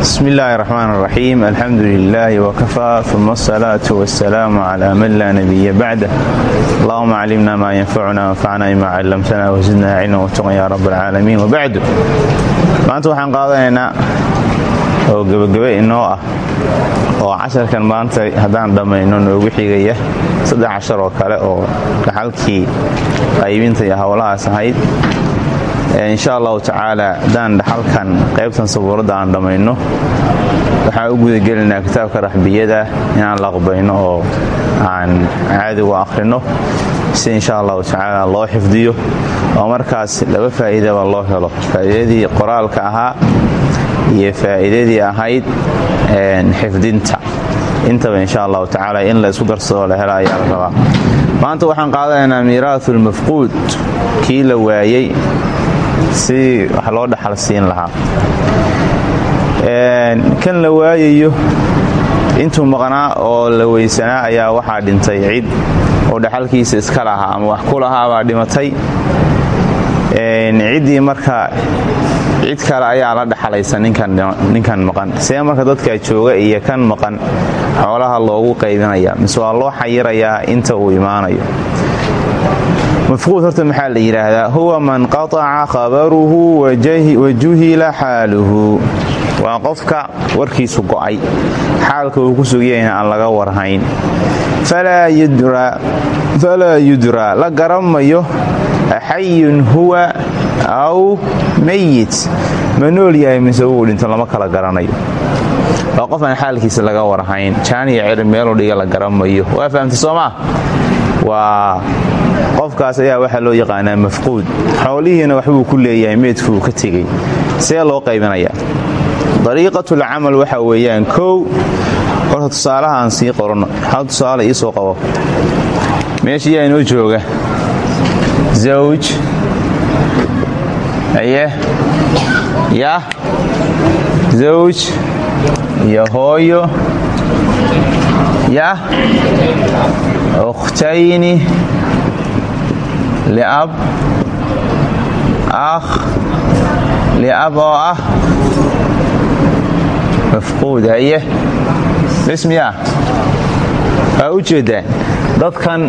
bsm illaahi raxmaan raxiim alxamdu lilaahi wkafaa uma asalaatu wasalaamu cla man laa nabiya bacdah allahuma callimna maa yanfacuna wanfacna bima callamtana wasidna cilma watuqan ya rab alcaalamiin wabacdu maanta waxaan qaadanaynaa oo gebagebe inoo ah oo casharkan maanta haddaan dhammayno noogu xigaya saddex cashar oo kale oo dhaxalkii qaybinta iyo howlahaas ahayd insha allahu tacaala haddaan dhaxalkan qaybtan sabuuradda aan dhammayno waxaan u gudagelinaa kitaabka raxbiyada inaan laqbayno oo aan caadigu akhrino. Si insha allahu tacaala loo xifdiyo oo markaas laba faa'iidaba loo helo. Faa'iidadii qoraalka ahaa iyo faa'iidadii ahayd xifdinta. Intaba insha allahu tacaala in la isku darsadoo la la rabaa. Maanta waxaan qaadanaynaa miiraahu lmafquud kii la waayey si wax loo dhaxal siin lahaa. Kan la waayayo intuu maqnaa oo la weysanaa ayaa waxaa dhintay cid oo dhaxalkiisa iska lahaa ama wax ku lahaabaa dhimatay. Ciddii marka cid kale ayaa la dhaxalaysa ninkan maqan. See marka dadka jooga iyo kan maqan xoolaha loogu qaybinaya mise waa loo xayirayaa inta uu imaanayo mafquud horta maxaa la yidhaahdaa huwa man qataca khabaruhu wajuhila xaaluhu waa qofka warkiisu go'ay xaalka uu ku sugayayna aan laga warhayn falaa yudraa la garamayo axayun huwa aw mayit ma nool yahay mise wuu dhinto lama kala garanayo waa laga warhayn jaaniya cir meeluu dhiga la garamayo waa fahamtay soomaa waa qofkaas ayaa waxaa loo yaqaanaa mafquud. Xoolihiina waxbuu ku leeyahay meedkuuu ka tegey see loo qaybinayaa. Dariiqatulcamal waxa weeyaan kow horta tusaalahaan sii qoranno. Hal tusaale ii soo qabo. Meesha yaa inoo jooga. Zawj. Aye. Yah zawj. Iyo hooyo. Yah ukhtayni liab akh liab oo ah mafquud haye ismiya waa u jeedaa dadkan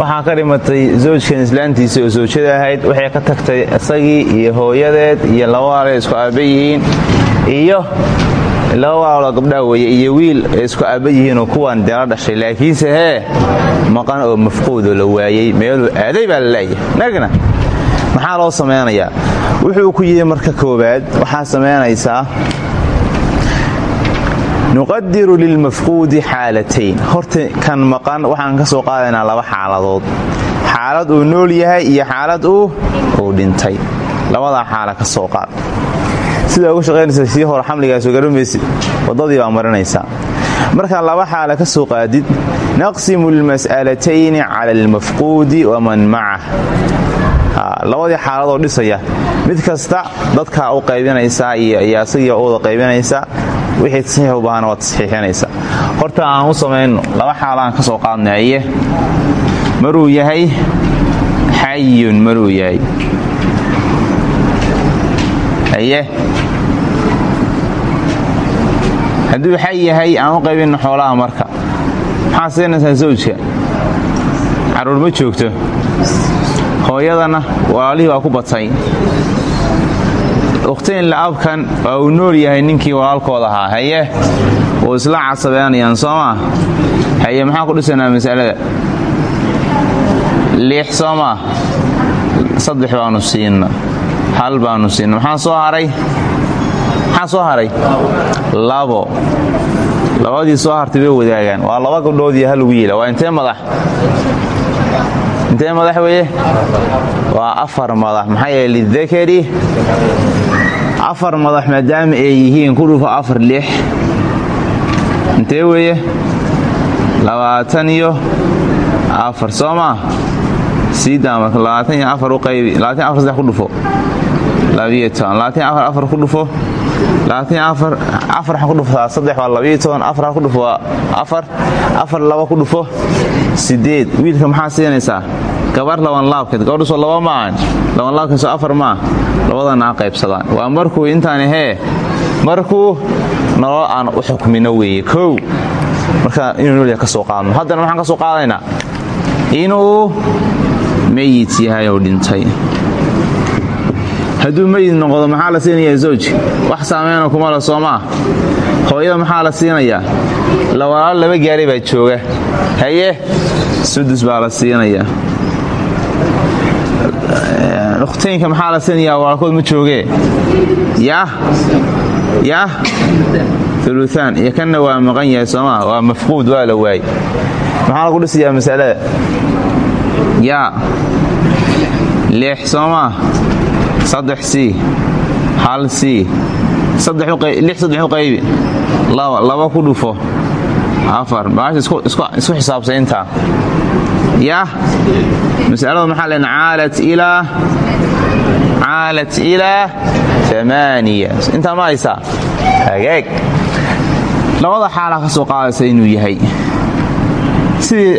waxaa ka dhimatay zawjkan islaantiisa oo zawjada ahayd waxay ka tagtay isagii iyo hooyadeed iyo laba isku aaba yihiin iyo laba waaloo gabdhaa weeye iyo wiil isku aaba yihiinoo kuwan dela dhashay laakiinse hee maqan oo mafquudoo la waayey meeluu aaday baa la la'yahay nagna maxaa loo samaynayaa? Wuxuu ku yidhi marka koowaad waxaa samaynaysaa nuqadiru lilmafquudi xaalatayn. Horta kan maqan waxaan ka soo qaadaynaa laba xaaladood. Xaalad uu nool yahay iyo xaalad uu uu dhintay. Labadaa xaala ka soo qaad sidaa uga shaqaynaysa sii hore xamligaasoo garamaysid waddadii baa marinaysaa markaa laba xaala ka soo qaadid naqsimu lmas'alatayni cala almafquudi waman macah labadii xaaladoo dhisaya mid kasta dadkaa u qaybinaysaa iyo asagiiba u wada qaybinaysaa wixii tasxiix u baahana waa tasxiixinaysa horta aan u samayno laba xaalaan ka soo qaadnaye maruu yahay xayun maruu yahay. Aye hadduu xay yahay aan u qaybinno xoolaha marka. Maxaa siinaysaa zawjka? Carruur ma joogto. Hooyadana walaalihii waa ku batay. Ukhtayn la'abkan waa uu nool yahay ninkii walaalkood ahaa. Haye uu isla casabeenayaan soo maa haye maxaan ku dhisanaa masalada? Liix soo maa saddex baanu siinna hal baanu siinna maxaa soo haray maxaa soo haray? Labo. Labadii soo hartay bay wadaagaan. Waa laba gabdhoodii hal ugu yeela waa intee madax? Intee madax weeye? Waa afar madax. Maxaa yeele lidakari afar madax maadaama ay yihiin ku dhufo afar lix. Intee weeye? Labaatan iyo afar. Soo maa sii iyo afar u qaybi. Labaatan afar saddex ku dhufo. Labiyo toban. Labaatan afar afar afar ha ku dhufo waa afar afar laba ku dhufo sideed wiilka maxaa siinaysaa? Gabar laban laabkeed. Gabadhusoo laba maahan laban laabkeedsoo afar maa labadana ha qaybsadaan. Waa markuu intaan hee markuu nolol aan u xukmino weeye. Kow marka inuu nool yahay ka soo qaadno. Haddana waxaan ka soo qaadaynaa inuu meyid yahay dhintay hadduu meyid noqdo maxaa la siinayaa zawji wax saameyna kuma la soomaa. Hooyada maxaa la siinayaa? Walaalo laba gaari baa jooga. Haye sudus baa la siinayaa. Ukhtaynka maxaa la siinayaa? Walaalkood ma joogee? Yah yah uluaan iyo kanna waa maqan yahay soomaa. Waa mafquud waa la waayey. Maxaa lagu dhisayaa masalada yaa lix soomaa saddex c hal c lix qaybi laba ku dhufo. Afar. Baasha isku xisaabsay intaa yah masalada maxaa len caalat ilaa caalat ilaa amaaniya intaa ma hagaag labada xaalaa ka soo qaadaysa inuu yahay sidii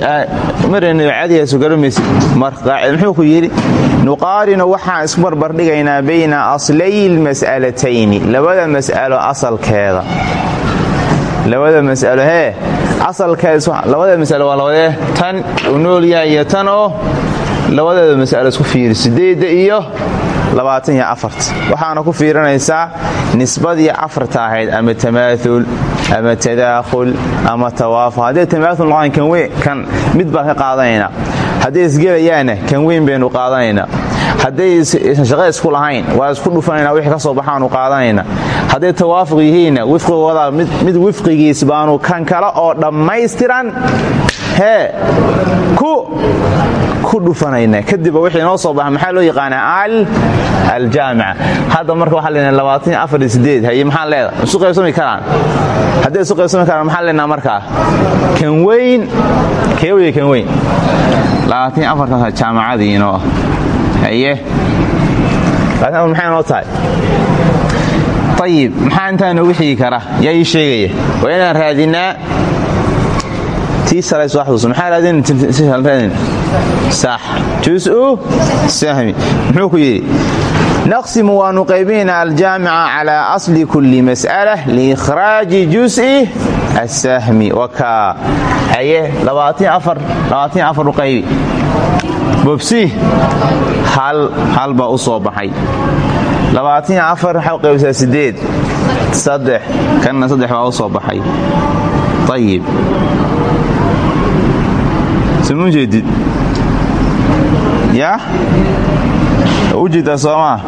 marayna cadigaas garamaysid muxuu ku yidhi nuqaarinu waxaan isku barbardhigaynaa bayna aslay lmas'alatayni labada mas'alo asalkeeda. Labada mas'alo hee asalkeedalabada mas'alo waa labadee tan uu iyo tan oo labadeeda mas'alo isku fiiri sideedda iyo waxaana ku fiirinaysaa nisbadii afarta ahayd ama tamaaul ama tadaakhul ama tawaafuq hadday tamaaul noqdaan kan mid baan ka qaadanaynaa. Hadday isgelayaanna kan weyn baynu qaadanaynaa hadday isan shaqo isku lahayn waa isku dhufanayna wixii ka soo baxaanu qaadanayna hadday tawaafuq yihiinna wifqigooda mid wifqigiis baanu kan kale oo dhammaystiran. Hee ku dhufanayna. Kadibba wixii noo soo baxa maxaa loo yaqaanaa? Aljaamica. Hadda marka waxaa leenahay labaatan afar sideed haye maxaan leedahay? Isu qaybsami karaan. Hadday isu qaybsami karaan maxaan leenaha markaa kan weyn kee weye kan weyn? Labaatan afartaasa inoo labaatan afar maxay noo tahay? Ayib maxaa intaa noogu xigi kara yaa ii sheegaya waa inaan raadinaa? Tii salays waxduus maxaa raadin sax jusu sahmi. Muxuu ku yidhi? Naqsimu waanu qaybinaynaa aljaamica calaa asli kulli mas'ala liikhraaji jus'i asahmi wakaa haye abaatan u qaybi bobsi hal baa u soo baxay. U qaybisaa saddex kanna saddex baa u soo baxay. Ayib sma jeedid yaa? U jeedaa soomaa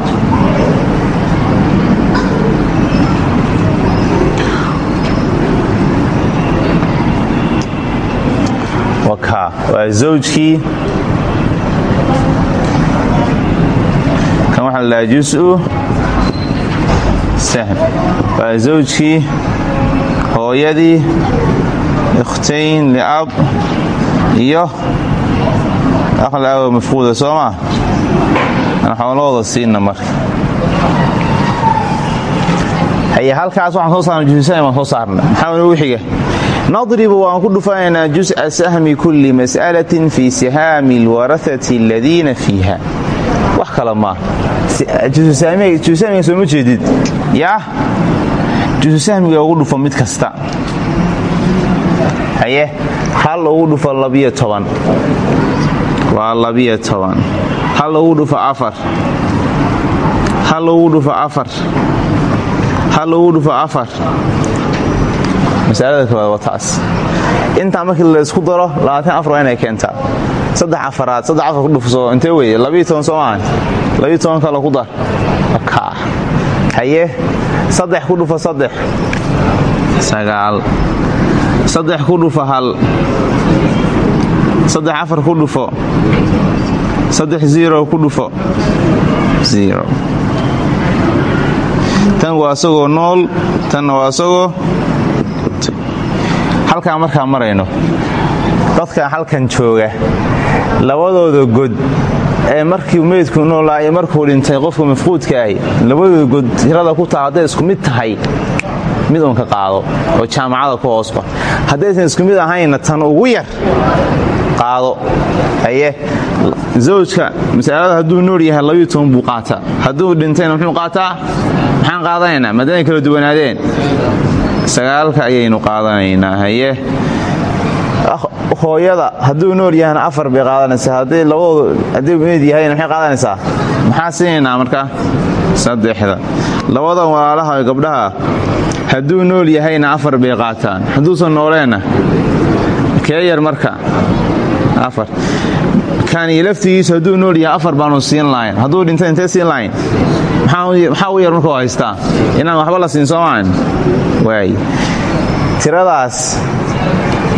waa zawjkii kan waxaa la dhahaa jusu sahm waa zawjkii hooyadii ikhtayn liab iyo aqlaago mafquuda soo maa aan xoolahooda siinna marka. Halkaas waxaan soo saarna jususahmi waan soo saarna maxaa noogu nadribu waan ku dhufanaynaa jus'a sahmi kulli mas'alatin fii sihaami alwarahati aladiina fiiha wax kale maa jususahmiga sooma jeedid? Yaa jususahmiga ugu dhufo mid kasta. Haye hal ugu dhufo labiyo toban. Waa labiyo toban. Hal ugu dhufo afar. Hal ugu dhufo afar. Hal ugu dhufo afar. Masalada koowaad waa taas intaa markii laysku daro labaatan afar waa inay keentaa saddex afaraad saddex afar ku dhufso intee weeye? Labiyo toban soo maahan ku dar. Haye? Saddex ku dhufo saddex. Sagaal. Saddex ku dhufo hal. Saddex afar ku dhufo. Saddex ziro ku dhufo. Ziro tan waa isagoo nool tanna waa isagoo halkaa markaa marayno dadkan halkan jooga labadooda god ee markii meydku noolaa markuu dhintay qofka mafquudka ahi labadooda god tirada ku taal hadday isku mid tahay mid uun ka qaado oo jaamacada ku hoosba haddaysan isku mid ahayna tan ugu yar qaado. Haye? Zawjka masalada hadduu nool yahay labiyo toban buu hadduu dhintayna muxuu qaataa? Maxaan qaadanaynaa? Maadaamay kala duwanaadeen. Sagaalka ayaynu qaadanaynaa. Haye hooyada hadduu nool yahayna afar bay qaadanaysaa. Haddii labadoodu haddii meed yahayna maxay qaadanaysaa. Maxaa siinaynaa marka? Saddexda. Labadan walaalaha gabdhaha hadduu nool yahayna afar bay qaataan. Hadduusan nooleenna. Kee yar marka? Afar. Kani laftigiisu hadduu nool yahay afar baanu siin lahayn. Hadduu dhintay intee siin lahayn? Maxaa u yar marka u haystaa? Inaan waxba la siin soomaan. Waay. Tiradaas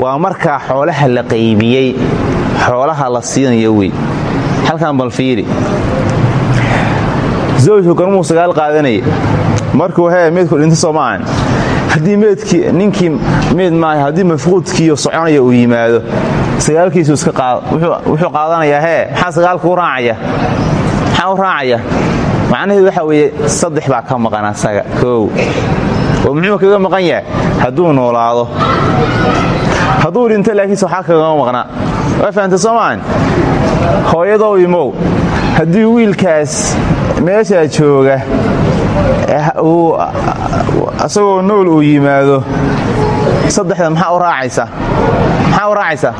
waa markaa xoolaha la qaybiyey xoolaha la siinayo wey halkan bal fiiri. Zawjku garmuu sagaal qaadanaya markuu hee meedku dhinta soomaahan haddii meedkii ninkii meed maaha haddii mafquudkiiyo soconaya uu yimaado sagaalkiisu iska qaado wuxuu qaadanayaa hee maxaa sagaalku raacaya? Maxaa u raacaya? Macnaheedu waxaa weeye saddex baa ka maqan asaga koow. Oo muxuu kaga maqan yahay? Hadduu noolaado hadduu dhinto laakiinse waxaa kagama maqnaa. Waa fahamta soomaan hooyadow imow. Haddii wiilkaas meeshaa jooga asagoo nool uu yimaado saddexda maxaa u raacaysa? Maxaa u raacaysa?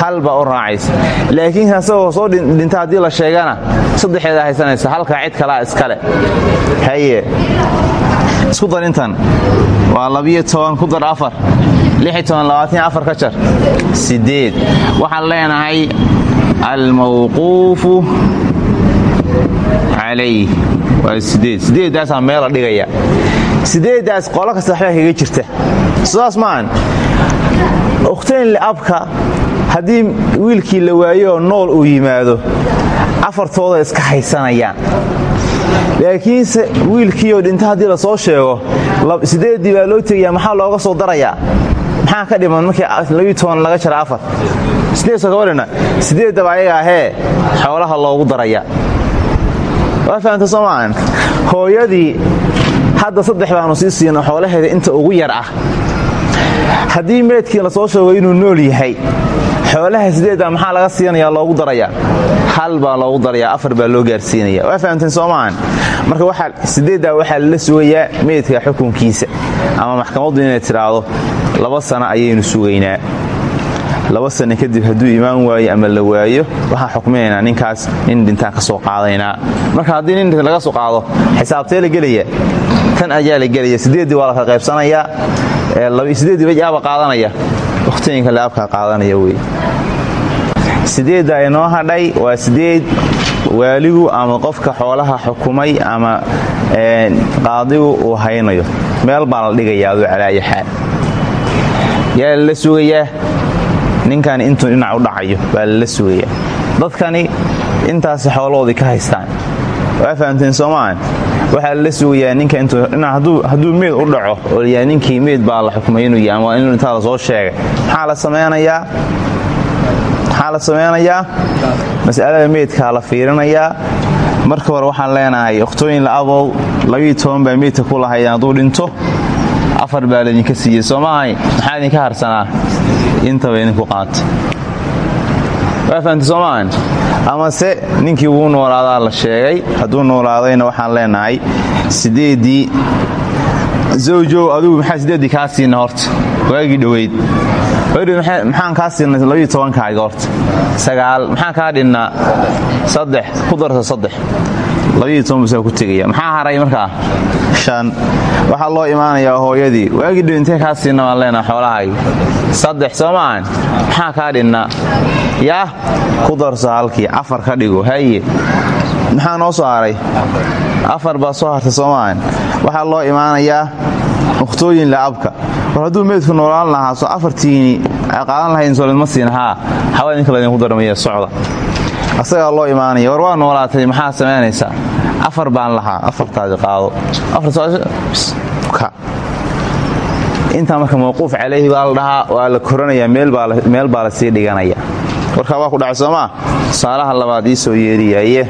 Hal baa u raacaysa. Laakiin asagoo soo dhinta haddii la sheegana saddexeeda haysanaysa. Halkaa cid kalaa iskale haye. Isku dar intan. Waa labiyo toban ku dar afar ka jar. Waxaan leenahay almawquufu calayh waa sideed. Sideeddaasaa meela dhigaya. Sideeddaas qolo kasta waxbaa kaga jirta. Sidaas maahan ukhtayn liabka haddii wiilkii la waayooo nool uu yimaado afartooda iska haysanayaan. Laakiinse wiilkiioo dhinta haddii la soo sheego sideeddii baa loo tegayaa maxaa looga soo darayaa maxaa ka dhiman markii labiyo toban laga jara afar? Sideedsoo kabadhina sideeddaba ayaga ahee xoolaha loogu daraya waa fahamta hooyadii hadda saddex baanu sii siino xoolaheeda inta ugu yar ah. Haddii meedkii la soo sheego inuu nool yahay xoolaha sideedda maxaa laga siinaya loogu daraya hal baa loogu daraya afar baa loo gaarsiinaya waa fahamteen soo maahan marka sideeddaa waxaa lala sugayaa meydka xukunkiisa ama maxkamaddu inay tidhaahdo laba sano ayaynu sugaynaa. Laba sano kadib hadduu imaan waayo ama la waayo waxaan xukminaynaa ninkaas nin dhintaan ka soo qaadaynaa marka haddii nin laga soo qaado xisaabtee la gelaya? Tan ayaa la gelaya. Sideeddii waa la kala qaybsanayaa sideeddii bajaaba qaadanaya. Wakhtooyinka laabkaa qaadanaya wey sideedda inoo hadhay waa sideed waaligu ama qofka xoolaha xukumay ama qaadigu uu haynayo. Meel baa la dhigayaa aduu calaayo xaal yaa lala sugayaa? Ninkani intuu dhinac u dhacayo baa lala sugayaa. Dadkani intaasi xoolahoodii ka haystaan. Waa fahamteen soomaan waxaa lala sugayaa ninka hadduu meed u dhaco oo layaa ninkii meed baa la xukumay inuu ama inuu intaa la soo sheegay. Maxaa la samaynayaa? Maxaa la mas'alada meydkaa la fiirinayaa. Marka hore waxaan leenahay okhtooyin la-abow labiyo toban baa meydka ku lahaydeen hadduu dhinto afar baa laydinka siiyey soo maahay maxaa idinka harsanaa? Intaba idinku qaata waa fahamta soo maahan amase ninkii wuu noolaadaa la sheegay. Hadduu noolaadayna waxaan leenahay sideeddii zawjow adugu maxaa sideeddii kaa siina horta? Waagii dhoweyd. Maxaan kaa siinay labiyo tobankaaga horta? Sagaal maxaan kaa dhinnaa? Saddex ku darta saddex maxaa haray markaa shan. Waxaa loo imaanayaa hooyadii. Waagii dhow intee kaa siina waan leenaha xoolahaagi saddex soo maxaa kaa dhinnaa yaah ku darso halkii afar ka dhigo haye. Maxaa noo soo haray? Afar baa soo harta soo maahan loo imaanayaa ukhtooyin laabka war hadduu meydku noolaan lahaa soo afartiini qaadan lahayn soolidma siin haa. Xawaa idinka laydinku darmaya socda asagaa loo imaanaya war waa noolaatay maxaa samaynaysaa afar baan lahaa afartaadi qaado. Intaa marka mawquuf calayhi baa la dhahaa waa la koranayaa meel baa la sii dhiganaya. Warkaa waa ku dhacay soomaa tusaalaha labaad ii soo yeeriyaye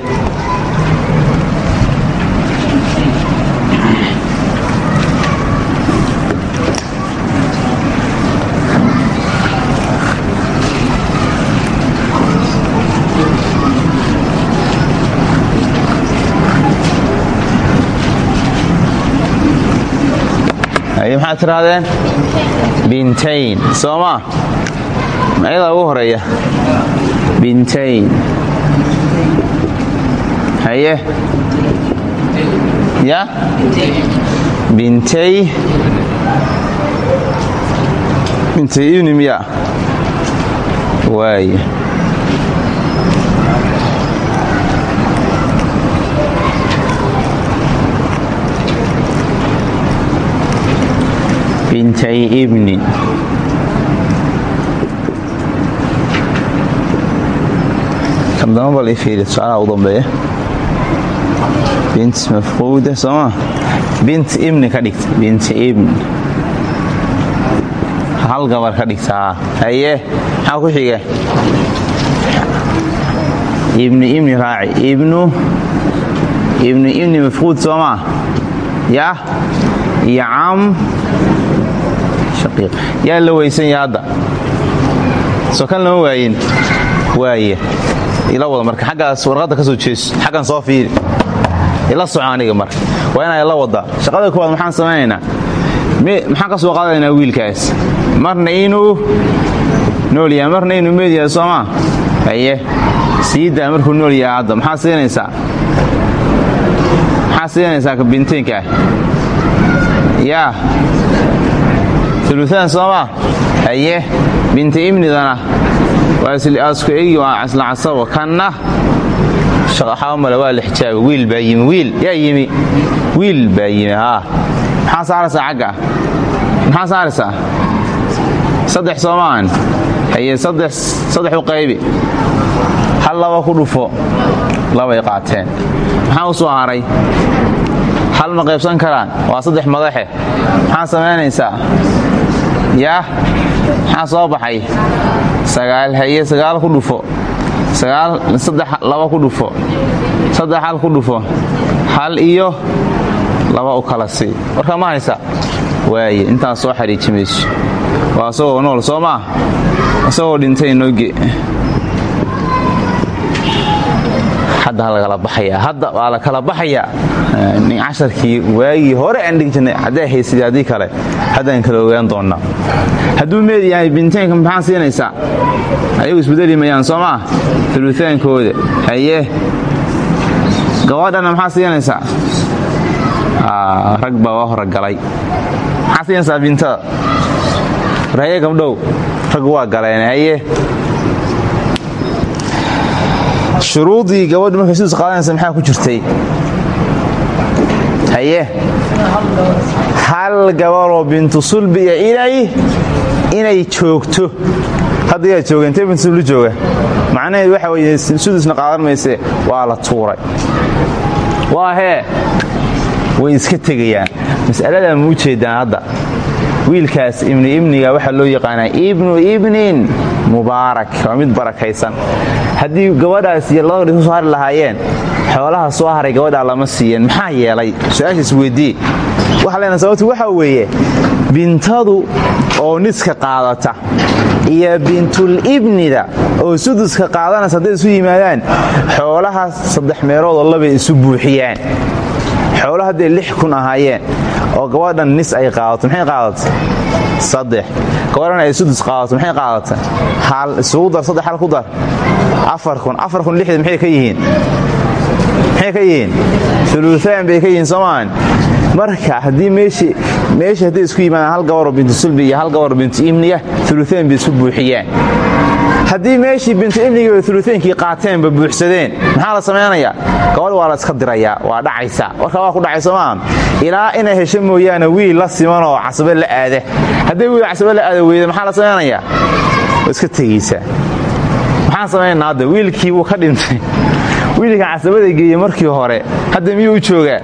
haye maxaad bintayn. Soo maa magayadaa ugu horreeya bintayn. Haye? Ya? Bintay? Bintay ibni miya. Waaya bintay ibni. Kan dama bal ii fiiri su'aalaha u dambeeya bint mafquuda sooma bint ibni ka dhigta bint ibni. Hal gabar ka dhigtaa haye maxaa ku xiga ibni ibni raaci. Ibnu ibnu ibni mafquud soomaa yah iyo cam yaa la weysan ya hadda soo kan lama waayin. Waaye. Ila wada marka xaggaas warqadda ka soo jeeso. Xaggan soo fiiri. Ila soco aniga marka waa inaa ila wada. Shaqada koowaad maxaan samaynaynaa maxaan ka soo qaadanaynaa wiilkaas? Marna inuu nool yahay marna inuu meed yahay soomaa haye. Siidaa markuu nool yahay hadda maxaa siinaysaa? Maxaa siinaysaa kabintaynka ah yaa uluaan soomaa haye binta ibnidana waasku egi waa isla casabo kanna. Male waa la xijaabi wiil baa yimi wiil yaa yimi. Wiil baa yimi haa maxaa saaraysaa cagga maxaa saaraysaa? Saddex soomaan. Haye saddex u qaybi. Hal laba ku dhufo labay qaateen. Maxaa u soo haray hal ma qaybsan karaan? Waa saddex madaxe. Maxaa samaynaysaa yaah maxaa soo baxay? Sagaal haye sagaal ku dhufo. Saddex laba ku dhufo. Saddex hal ku dhufo. Hal iyo laba u kala sii. Warkaa ma haysa? Waaye intaas soo xariiji mayso waa isagoo nool soo maa isagoo dhintay nooge hadda lagala baxayaa hadda waa la kala baxayaa casharkii waagii hore aan dhigi jirnay hadday haysid kale. Haddaan kala ogaan doonnaa hadduu meed yahay bintaynka maxaa siinaysaa? Ayagu isbedeli mayaan soo maa ulutaankooda haye gabadhana maxaa siinaysaa? Rag baa waa horegalay maxaa siinaysaa bintada warhaye gabdhow rag waa galeen haye shuruudii gabadhu markay sidus qaadanaysa maxaa ku jirtay? Haye. Hal gabaroo bintu sulbiya inay inay joogto. Hadda yaa jooga bintu sulbi jooga? Macnaheedu waxa weye sudusna qaadan mayse waa la tuuray. Waa hee. Way iska tegayaan. Mas'aladaa ma u jeedaan hadda wiilkaas ibnu ibniga waxaa loo yaqaanaa ibnu ibnin mubaarak waa mid barakaysan. Haddii gabadhaas iyo laba dhis soo hari lahaayeen xoolaha soo haray gabadhaa lama siiyeen maxaa yeelay? Su'aashaas weydii. Waxa leenaha sababtu waxaa weeye bintadu oo niska qaadata iyo bintul ibnida oo suduska qaadanaysa hadday isu yimaadaan xoolaha saddex meeloodoo labay isu buuxiyaan xoolo hadday lix kun ahaayeen oo gabadhan nis ay qaadato maxay qaadata saddex. Gabadhan ay sudus qaadato maxay qaadata hal isugu dar saddex hal ku dar. Afar kun afar kun lixda maxay ka yihiin? Maxay ka yihiin? Uluaan bay ka yihiin soomaan marka haddii meeshii hadday isku yimaadaan hal gabaroo bintu sulbi iyo hal gabaroo bintu ibniya uluaan bay isku buuxiyaan haddii meeshii bintu ibniga ulutaankii qaateenba buuxsadeen maxaa la samaynayaa gabadh waa la iska dirayaa waa dhacaysa. Warkaa waa ku dhacay soomaa ilaa inay hesho mooyaane wiil la simanoo casabe la aada. Hadday wiil casabe la aada weyda maxaa la samaynayaa iska tegaysaa maxaan samaynaa hadda wiilkii wuu ka dhintay. Wiilka casabada geeye markii hore hadda miyuu u joogaa?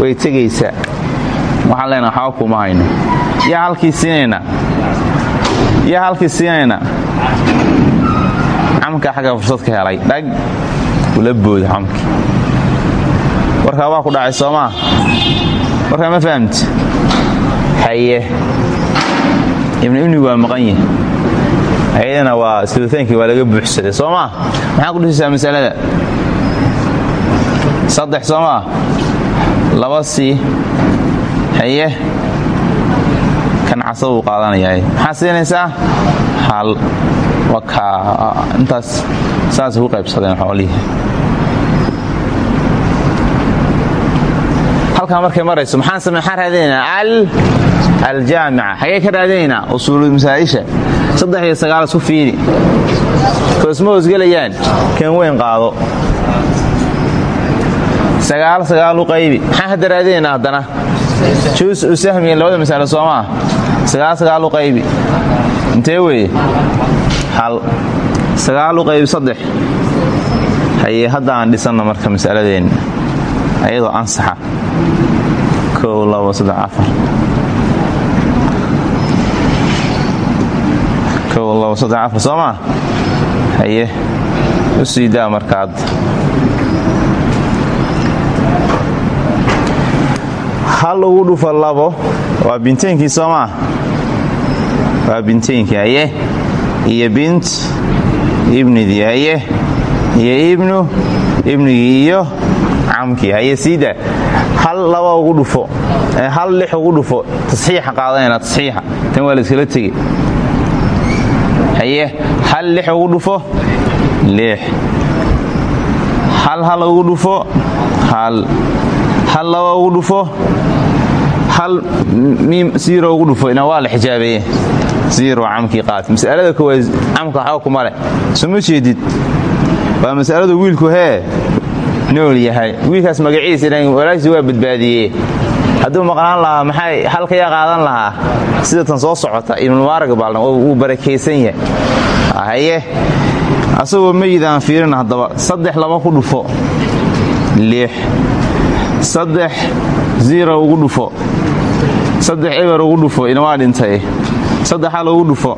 Way tegaysaa waxaan leenaha waxba kuma hayno yaa halkii siinayna? Yaa halkii siinayna camkaa xagga fursad ka helay. Dhag ula booda camkii warkaa waa ku dhacay soomaa warkaa ma fahamti? Haye. Ibnu ibni waa maqan yihi ayadana waa silutaankii waa laga buuxsaday. Soo maa maxaa ku dhisaysaa masalada? Saddex soo laba sii. Haye. Casaba uu qaadanayaa maxaa siinaysaa? Hal intaas saasay ku qaybsadeen xoolihii halkaa markay marayso maxaan raadinaynaa aljaamica. Xagee ka raadinaynaa usuulu masaa'isha. Saddex iyo sagaal isku fiiri koosma hoosgelayaan kan weyn qaado. Sagaal sagaal u qaybi. Maxaan hadda raadinaynaa haddana? Juus u sahmiya labada masalo soomaa sagaal sagaal u qaybi. Intee weeye hal sagaal u qaybi saddex. Haye hadda aan dhisanno marka masaladeenna ayadoo ansaxa. Kow labo saddex afar. Kow labo saddex afar soo haye u sii markaad. Hal ugu dhufa labo waa binteynkii soo maa waa binteynkii haye iyo bint ibnidii haye iyo ibnu ibnigii iyo camkii haye siida hal laba ugu dhufo hal lix ugu dhufo tasxiixa qaadanayna tasxiixa. Tan waa la iskala tegi. Haye hal lix ugu dhufo lix. Hal hal ugu dhufo hal. Hal laba ugu dhufo hal. Miim siiro ugu dhufo ina waa la xijaabeeye siiro camkii qaat masalada koowaad camka waxba kuma leh soma jeedid waa masalada wiilku hee nool yahay wiilkaas magaciisa walaagsi waa badbaadiyee hadduu maqnaan lahaa maxay halkayaa qaadan lahaa sida tan soo socota ibnumaarig baalna wuu barakaysan yahay haye asagoo meyidaan fiirin haddaba saddex laba ku dhufo lix saddex ziro ugu dhufo saddex eber ugu dhufo ina waa dhintay saddex hal ugu dhufo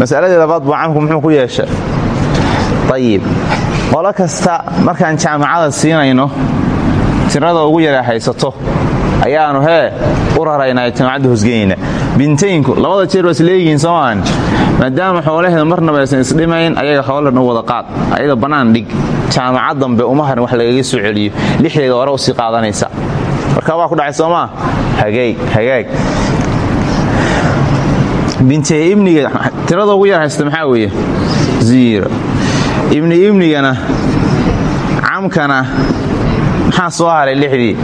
masaladii labaad buu camku muxuu ku yeesha ayib qolo kasta markaan jaamacada siinayno tirada ugu yara haysato ayaanu hee u raraynaa jaamacadda hosgeynayna bintaynku labada jeer waa isleeyihiin soomaan maadaama xoolaheeda marnaba aysan isdhimayn ayaga xoolana wada qaad. Ayada bannaan dhig. Jaamacad dambe uma harin wax lagaga soo celiyo. Lixdeeda hore u sii qaadanaysa. Marka waa ku dhacay soomaa hagaag hagaag bintee ibniga tirada ugu yar haysta maxaa weeye? Ziiro ibni ibnigana camkana maxaa soo haray lixdii?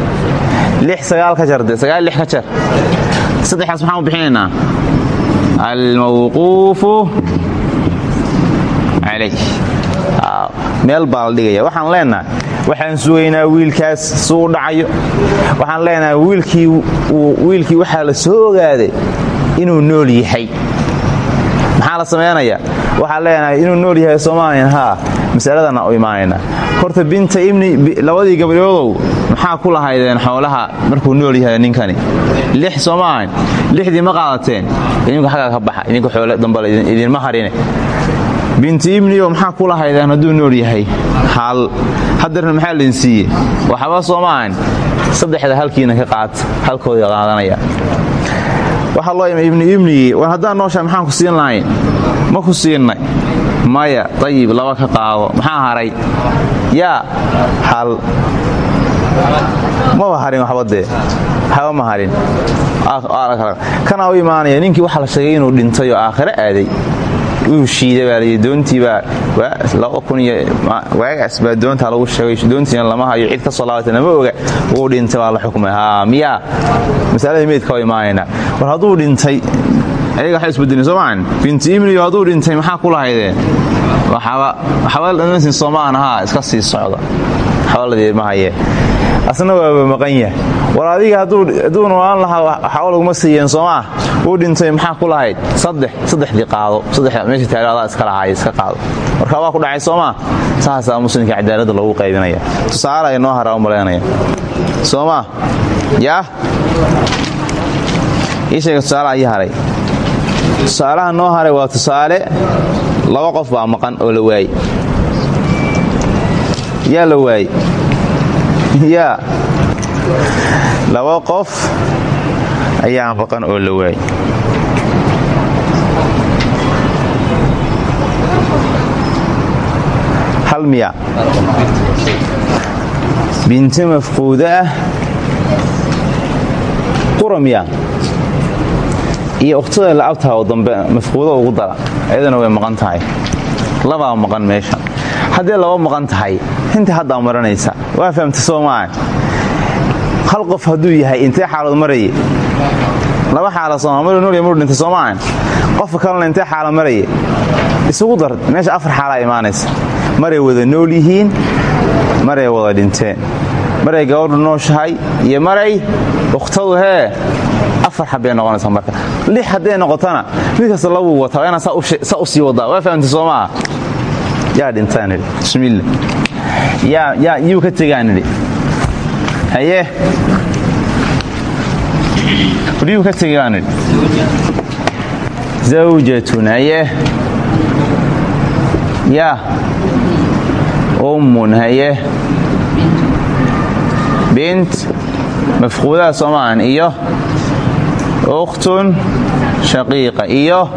Lix sagaal ka jarde sagaal lix ka jar. Saddexaas maxaan u bixinaynaa? Almawquufu calayh meel baa dhigaya. Waxaan leenahay waxaan sugaynaa wiilkaas suu dhacayo. Waxaan leenahay wiilkii waxaa la soo ogaaday inuu nool yahay. Maxaa la samaynayaa waxaan leenahay inuu nool yahay soomaaliyan haa masaladana u imaanayna. Horta binta ibni labadii gabdhoodow maxaa ku lahaydeen xoolaha markuu nool yahay ninkani? Lix soomaahan lixdii ma qaadateen. Idinku xagga ka baxa. Idinku xoole dambal idinma harine binti ibniyo maxaa ku lahaydeen hadduu nool yahay hal hadeerna maxaa laydin siiye waxba soomaahan saddexda halkiina ka qaata halkoodii qaadanaya waxaa loo ima ibni ibnigii war haddaan nooshaa maxaan ku siin lahayn ma ku siinnay maya ayib laba ka qaado maxaa haray yaa hal maba harin waxba dee waxba ma harin kana u imaanaya ninkii waxaa la sheegay inuu dhintay oo aakhiro aaday wuu shiiday baa doontiibaa waagaas baa doontaa lagu sheegay doontiina lama hayo cid ka soo laabatay lama oga wuu dhintay waa la xukmay miyaa masaladii meydka imaanayna. War hadduu dhintay ayaga waxa isbedelin soomaan binti imniyo hadduu dhintay maxaa ku lahaydeen waxba soomaan haa iska sii socda waxba ladiima hayee asna waaba maqan yahay. War adiga hadduu noolaan lahaa waxba laguma siiyeen soomaa uu dhintay maxaa ku lahayd? Saddex saddexdii qaado. Meesha taagaadaa iska lahaay iska qaado. Marka waa ku dhacay soomaa saasaa muslimka cadaaladda loogu qaybinaya. Tusaale ay noo haraa u soomaa yaa ii sheega tusaale ayii haray. Tusaalaha noo haray waa tusaale laba qof baa maqan oo la waayey. Yaa la waayey yaa laba qof ayaa maqan oo la waayey hal miya. Binti mafquuda ah. Mafkuura miya. Iyo ukhtada la'abtaha oo dambe mafkuudo ugu dara ayadana way maqan tahay. Labaa maqan meesha. Haddii laba maqan tahay inta haddaa maranaysa. Waa fahamta soo maa hal qof hadduu yahay intee xaalad maraye? Laba xaala sooma maruu nool maruu dhinta soomaan qofka kalena intee xaala maraye? Isugu dar. Meesha afar xaalaa imaanaysa. Maray wada nool yihiin maray wada dhinteen. Maray gabadhu nooshahay iyo maray ukhtadu hee afar xabbay noqonaysa marka. Lix hadday noqotona mid kasta labuu wataa waa u sii wadaa. Waa fahamta soo maaha? Yaa dhintaan yuu ka tegaan idhi. Haye? Waryuu ka tegaan idhi. Zawjatun haye? Yaa? Ummun haye? Bint? Mafquudaha soomaahan iyo? Ukhtun shaqiiqa iyo?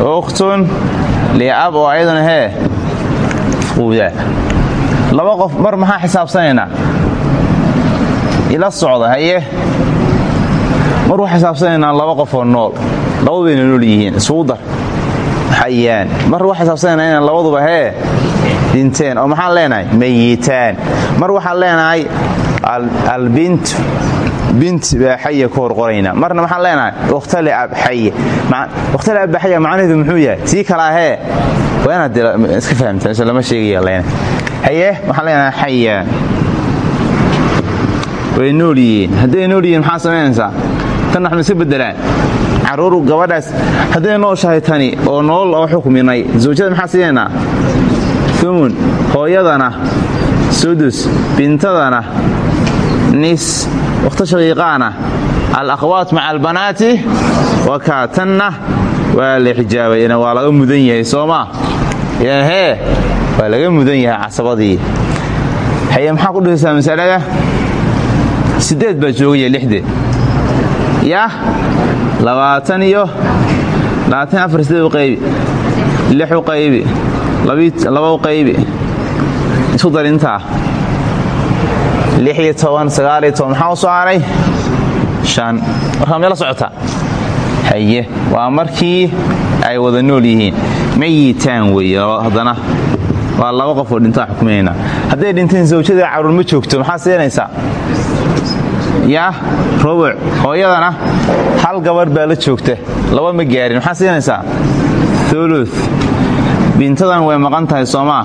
Ukhtun liab oo ayaduna hee mafquudaa laba qof mar maxaa xisaabsanaynaa ila socda haye. Mar waxaa xisaabsanaynaa laba qof oo nool. Labadu bayna nool yihiin isugu dar. Mar waxaa xisaabsanaynaa inaan labaduba hee dhinteen oo maxaan leenahay? Mayitaan. Mar waxaan leenahay albint bint baa xaya ka hor qoraynaa marna maxaan leenahay? Ukhtali abxaye ukhtali abxaya macnaheedu muxuu yahay? Tii kale ahee iska fahamtaa mise lama sheegaya leen haye waxaan leenahay xaya. Way nool yihiin. Hadday nool yihiin maxaa samaynaysaa tan waxma iska beddelaan. Carruur gabadhaas hadday nooshahay tani oo nool oo xukminay zawjada maxaa siinaynaa umun hooyadana sudus bintadana nis wakhto shaqiiqaana alaqwaat maca albanaati wakaa tanna waa la xijaabayna waa laga mudan yahay soomaa hee waa laga mudan yahay casabadii. Haye maxaa ku dhisaysaa masalada siddeed baa joogaya lixdeed yah labaatan iyo labaatan afar sideed u qaybi. Lix u qaybi. Laba u qaybi. Isku dar intaa. Lixiyo toban sagaaliyo toban maxaa soo haray? Shan. Markaa meela socota haye waa markii ay wada nool yihiin. Mayitaan weeye haddana waa laba qof oo dhintaa xukminaynaa hadday dhinteen zawjada carruur ma joogto maxaa siinaysaa? Yaa rubuc hooyadana hal gabarh baa la joogta laba ma gaarin. Maxaa siinaysaa? Ulu bintadan way maqan tahay soomaa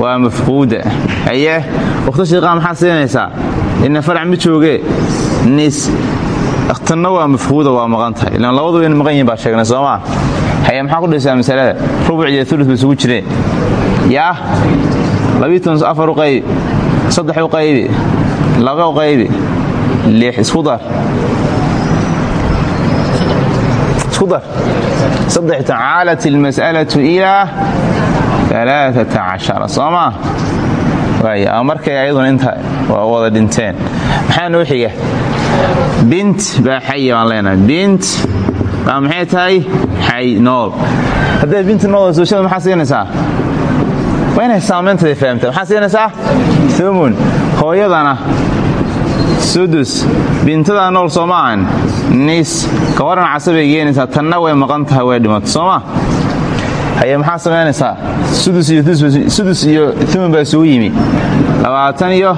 waa mafquuda. Haye wakhto shiiqaa maxaa siinaysaa? Ina farac ma joogee nis tanna waa mafquuda waa maqan tahay ilaan labadu wayna maqan yihiin baa sheegnay soomaa haye maxaa ku dhisaa masalada rubuc iyo ulu ba isugu jireen yaa afar u qaybi saddex u laba u qaybi lix isku saddex tacaalat ilmas'alatu ilaa alaaata cashara soo maa waay markay ayaduna inta wada dhinteen maxaa noo xiga bint baa xaya baan leenahay. Bint baa maxay tahay? Xay nool. Hadday binti nool zawjada maxaa siinaysaa? Waa inay saamayntada fahamtaa maxaa siinaysaa? Umun hooyadana. Sudus. Bintadaa nool soo maahan nis. Gabaran casabay geenaysaa. Tanna way maqan tahay way dhimato sooma haye maxaa samaynaysaa sudus iyo umun baa isugu yimi. Labaatan iyo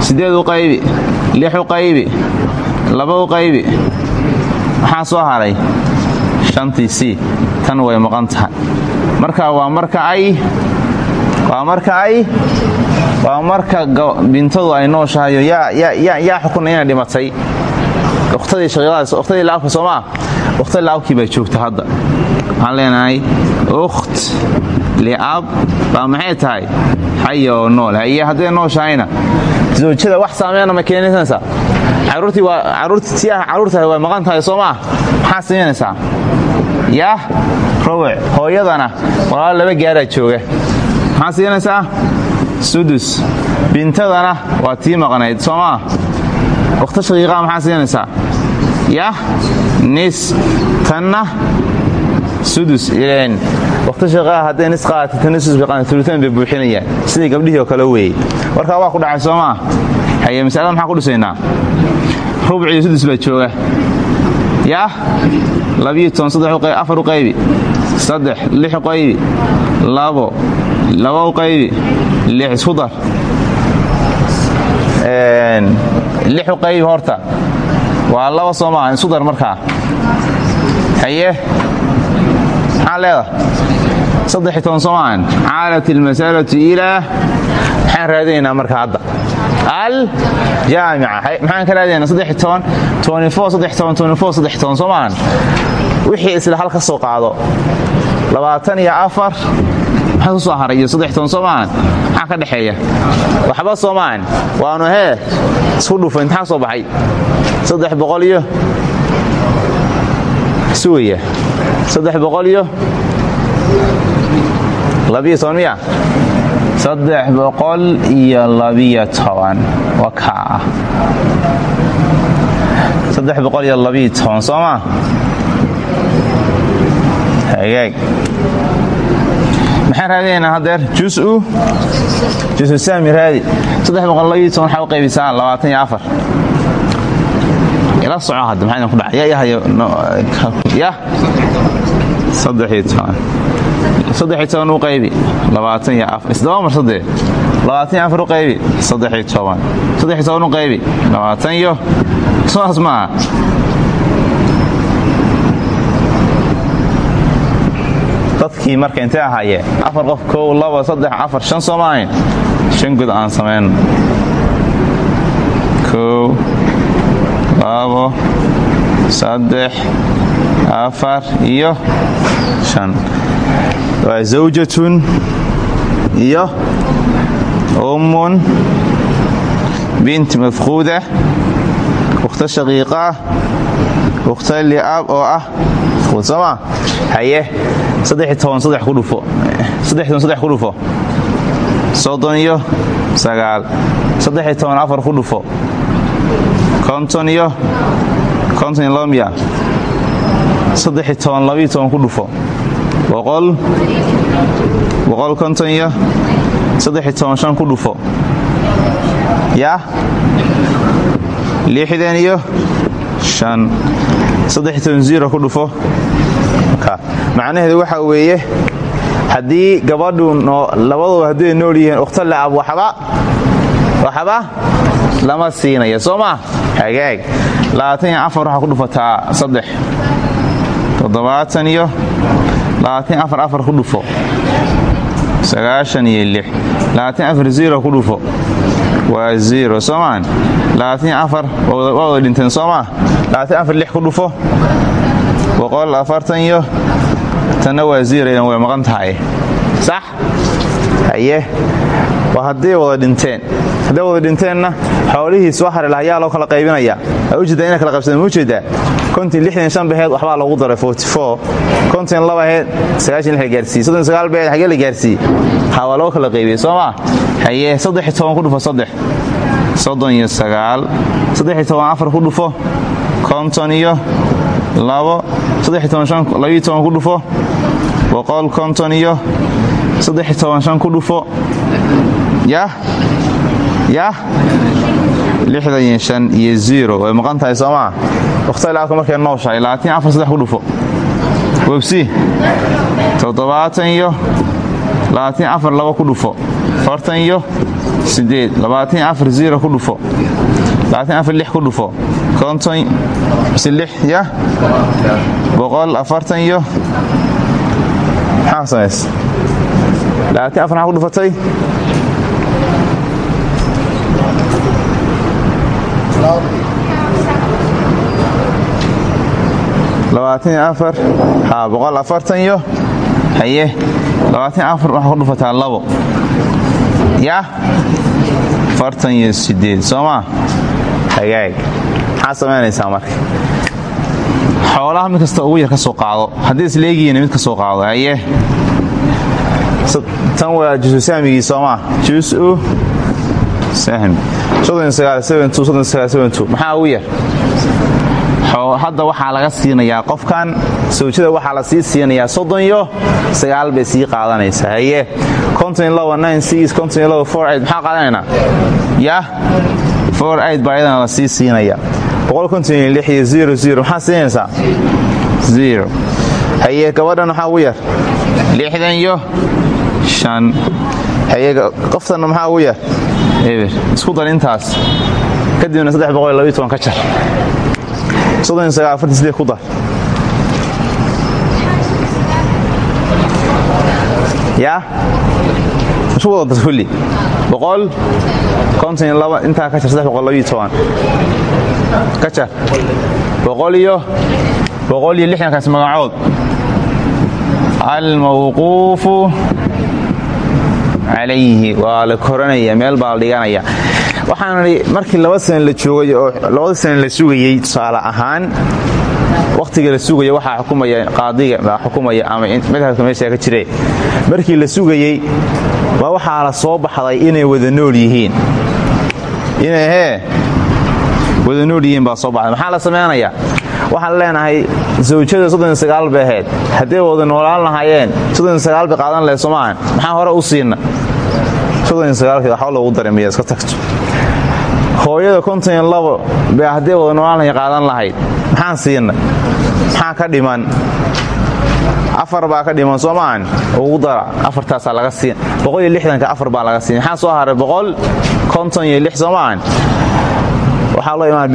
siddeed u qaybi. Lix u qaybi laba u qaybi maxaa soo haray? Shantii c. Tan way maqan tahay. Marka waa marka ay waa marka ay waa marka bintadu ay nooshahayo. Yaa xukuna inay dhimatay. Ukhtadii laabka soomaa ukhtadii laabkii baa joogta hadda. Waxaan leenahay ukht liab baa maxay tahay? Xaya oo nool haye hadday nooshahayna zawjada wax saameyna ma keenaysanaysaa waa ah caruurtahay way maqan tahay soo maa maxaa samaynaysaa yaah rubuc hooyadana walaalo laba gaaraa jooga. Maxaa siinaysaa sudus. Bintadana waa tii maqnayd. Soo maa wakhto shaqiiqaa maxaa siinaysaa yah nis tanna sudus. Ileen wakhto shaqiiqaa hadday nis qaadata tanna sudus bay qaadata ulutaan bay gabdhihii kale weeyey warkaa waa ku dhacay soo haye masalada maxaa ku dhisaynaa? Rubciyo sudus baa jooga. Yaa labiyo toban afar u qaybi saddex lix u qaybi labo laba u qaybi lix isku dar. Lix u qaybi horta. Waa laba soo maaha isku dar markaa. Haye? Maxaa leedahay saddex toban soo maahan caalat ilmasalatu ilaa maxaan raadinaynaa marka hadda. Aljaamica maxaan ka raadinaynaa? Saddex toban twenty four saddex toban twenty four saddex toban soo maahan wixii isla hal soo qaado. Labaatan iyo afar maxaa ku soo haray? Iyo saddex toban soo maahan maxaa ka dhexeeya waxba soo maahan waanu hee isku dhufa imtixaan soo baxay? Saddex boqol iyo? Sugaya saddex iyo miya saddex boqol iyo labiyo toban. Waa ah saddex boqol iyo labiyo toban soo hagaag maxaan raadinaynaa haddeer jusu jusu saami raadi. Saddex boqol labiyo toban waxaa u qaybisaa labaatan iyo afar. Ila soco hadda maxaa idin ku dhacay yaa yahayo yah saddex iyo toban saddex iyo toban u qaybi labaatan iyo afar. Isdaba mar saddex. Labaatan iyo afar u qaybi saddex iyo toban. Saddex iyo toban u qaybi labaatan iyo saas maaha dadkii marka intee ahaayeen afar qof kow laba saddex afar shan soo maahayn shan gud aan samayn kow labo saddex afar iyo shan waa zawjatun iyo ummun bint mafquuda ukhta shaqiiqah ukhta liab oo ah mafquud soo maa haye ku dhufo. Soddon iyo sagaal. Saddex toban afar ku dhufo. Konton iyo konton iyo laba miya. Saddex toban ku dhufo boqol. Boqol konton iyo saddex iyo toban shan ku dhufo. Yaa lixdan iyo shan. Saddex iyo toban ziro ku dhufo. Macnaheedu waxa weeye haddii gabadhu labaduba haddii ay nool yihiin ukhta lacab waxba lama siinaya soo maa hagaag labaatan afar waxaa ku dhufataa saddex. Toddobaatan iyo ku dhufo. Iyo ku dhufo. Waa ziro soo maan labaatan iyo afar waa wada dhinteen soo maa labaatan afar lix ku dhufo. Iyo tanna waa ziirayan way maqan tahay. Sax? Haye waa hadday wada dhinteen. Hadday wada dhinteenna xoolihii soo hari laha yaa loo kala qaybinaya waa u jeedaa ina kala qaybsada ma u jeedaa kontin lixdan shan baheed loogu daray forty four kontin laba heed sagaashan lix la gaarsiiye xagee la gaarsiiye ha loo kala qaybiyey soo haye saddex toban ku dhufo saddex. Soddon iyo sagaal. Saddex toban afar ku dhufo. Konton iyo labo. Saddex toban ku dhufo. Boqol konton iyo saddex toban shan ku dhufo yah yah lixdan iyo shan iyo ziro way maqan tahay soo maa wakhtilaafka markay nooshahay labaatan afar saddex ku dhufo. Websi toddobaatan iyo labaatan afar laba ku dhufo. Afartan iyo sideed labaatan afar ziro ku dhufo. Labaatan afar lix ku dhufo. Konton mise lix yah boqol afartan iyo maxaa samays labaatan afar ku dhufatay iyo haye. Waxaa ku dhufataa labo. Yah afartan iyo sideed. Soo maa hagaag. Maxaa samaynaysaa marka? Xoolaha mid kasta ugu yar ka soo qaado. Haddii isleegihiina mid ka soo qaado haye. Tan waa jusu sahmigii soomaa jusu maxaa ugu yar? Hadda waxaa laga siinayaa qofkan. Sawjada waxaa la sii siinayaa soddon iyo sagaal bay sii qaadanaysaa. Haye? Maxaa qaadanaynaa? Yah baa ayadana la sii siinaya maxaa siinaysaa? Zero. Haye gabadhan waxaa ugu yar? Lixdan iyo shan haye qoftanna maxaa ugu yar isku dar intaas. Kadibna ka jar ku dar. Yaa? Isu wadanta kulli boqol konton iyo laba intaa ka jar saddex boqol labayo toban. Ka jar boqol iyo boqol iyo lixdankaas magacood. Almawquufu calayhi waa la koranaya meel baa dhiganaya. Waxaan markii laba sana la joogay oo labada sana la sugayey tusaale ahaan wakhtiga la sugaya waxaa xukumaya qaadiga baa xukumaya ama madhabka meesha ka jire. Markii la sugayey baa waxaa la soo baxday inay wada nool yihiin. Inay hee wada nool yihiin baa soo baxday. Maxaa la samaynayaa waxaan leenahay zawjada bay ahayd. Hadday wada noolaan lahaayeen bay qaadan lahayd soomaahan maxaa hore u siina? Waxba loogu daray miya iska tagto? Hooyada bay hadday wada noolaan lahayd qaadan lahayd. Maxaan siina? Maxaa ka dhiman? Afar baa ka dhiman soo maahan ugu dara. Afartaasaa laga siin. Boqol iyo afar baa laga siin. Maxaa soo haray boqol konton waxaa loo imaan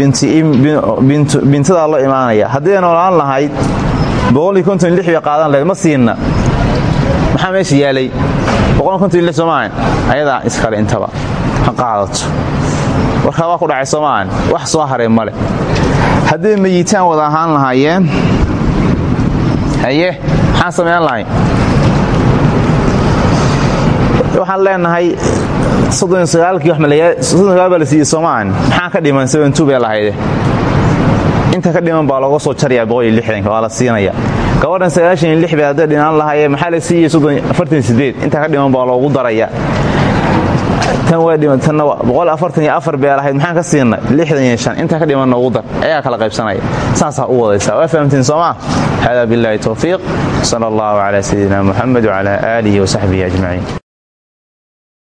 bintadaa loo imaanaya. Hadday noolaan lahayd bay qaadan lahayd. Ma siinna maxaa meesha yaalay? Soomaahan ayadaa iskale intaba. Ha qaadato. Warkaa waa ku dhacay soomaahan wax soo haray male hadday mayitaan wada ahaan lahaayeen haye maxaan samayn waxaan leenahay baa la siiyey soomaan maxaa ka dhiman? Bay lahayde inta ka dhiman baa looga soo jarayaa waa la siinaya. Gabadhan bay hadday dhinaan lahaayeen maxaa la siiyey inta ka dhiman baa loogu daraya. Bay lahayd maxaan ka siina inta ka dhiman noogu dar. Ayaa kala qaybsanaya. Saasaa u wadaysaa. Waa fahamtiin soomaa? Hada billahi towfiiq sala allahu calaa sayidina muxamed wacala aalihi wasaxbihi ajmaciin